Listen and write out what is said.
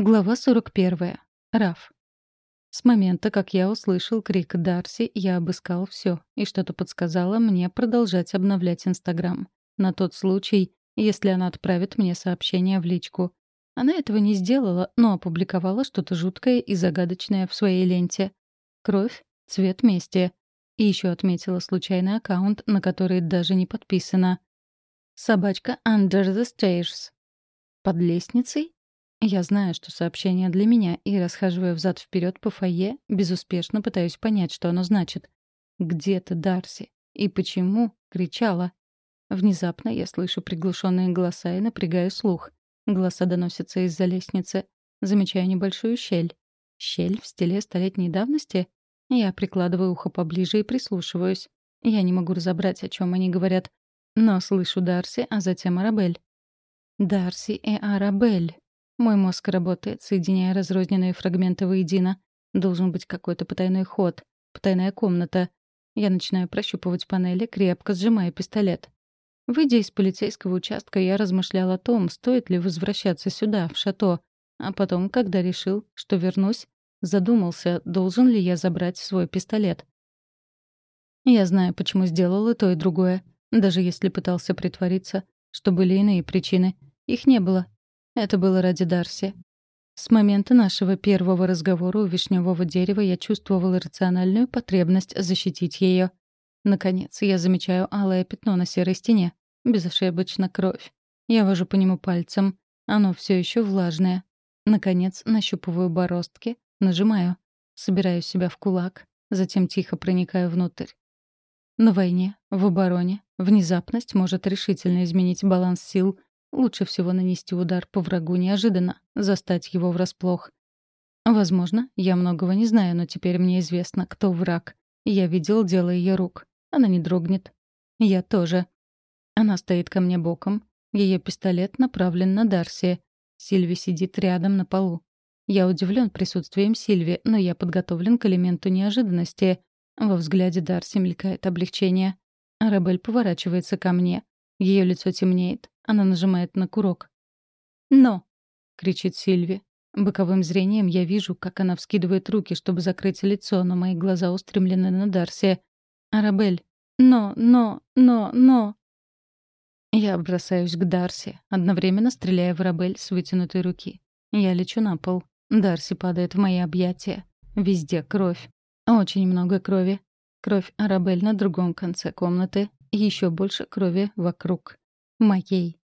Глава 41. Раф. С момента, как я услышал крик Дарси, я обыскал все, и что-то подсказало мне продолжать обновлять Инстаграм. На тот случай, если она отправит мне сообщение в личку. Она этого не сделала, но опубликовала что-то жуткое и загадочное в своей ленте. Кровь, цвет мести. И еще отметила случайный аккаунт, на который даже не подписано. Собачка Under the Stairs. Под лестницей? Я знаю, что сообщение для меня, и, расхаживая взад вперед по фойе, безуспешно пытаюсь понять, что оно значит. «Где ты, Дарси?» И почему?» — кричала. Внезапно я слышу приглушенные голоса и напрягаю слух. Голоса доносятся из-за лестницы. Замечаю небольшую щель. Щель в стиле столетней давности? Я прикладываю ухо поближе и прислушиваюсь. Я не могу разобрать, о чем они говорят. Но слышу Дарси, а затем Арабель. Дарси и Арабель. Мой мозг работает, соединяя разрозненные фрагменты воедино. Должен быть какой-то потайной ход, потайная комната. Я начинаю прощупывать панели, крепко сжимая пистолет. Выйдя из полицейского участка, я размышлял о том, стоит ли возвращаться сюда, в шато. А потом, когда решил, что вернусь, задумался, должен ли я забрать свой пистолет. Я знаю, почему сделал и то, и другое. Даже если пытался притвориться, что были иные причины. Их не было. Это было ради Дарси. С момента нашего первого разговора у вишневого дерева я чувствовала рациональную потребность защитить ее. Наконец, я замечаю алое пятно на серой стене. Безошибочно кровь. Я вожу по нему пальцем. Оно все еще влажное. Наконец, нащупываю бороздки, нажимаю. Собираю себя в кулак, затем тихо проникаю внутрь. На войне, в обороне, внезапность может решительно изменить баланс сил — Лучше всего нанести удар по врагу неожиданно, застать его врасплох. Возможно, я многого не знаю, но теперь мне известно, кто враг. Я видел дело ее рук. Она не дрогнет. Я тоже. Она стоит ко мне боком. Ее пистолет направлен на Дарси. Сильви сидит рядом на полу. Я удивлен присутствием Сильви, но я подготовлен к элементу неожиданности. Во взгляде Дарси мелькает облегчение. Арабель поворачивается ко мне. Ее лицо темнеет. Она нажимает на курок. «Но!» — кричит Сильви. Боковым зрением я вижу, как она вскидывает руки, чтобы закрыть лицо, но мои глаза устремлены на Дарси. «Арабель! Но, но, но, но!» Я бросаюсь к Дарси, одновременно стреляя в Арабель с вытянутой руки. Я лечу на пол. Дарси падает в мои объятия. Везде кровь. Очень много крови. Кровь Арабель на другом конце комнаты. Еще больше крови вокруг. Моей.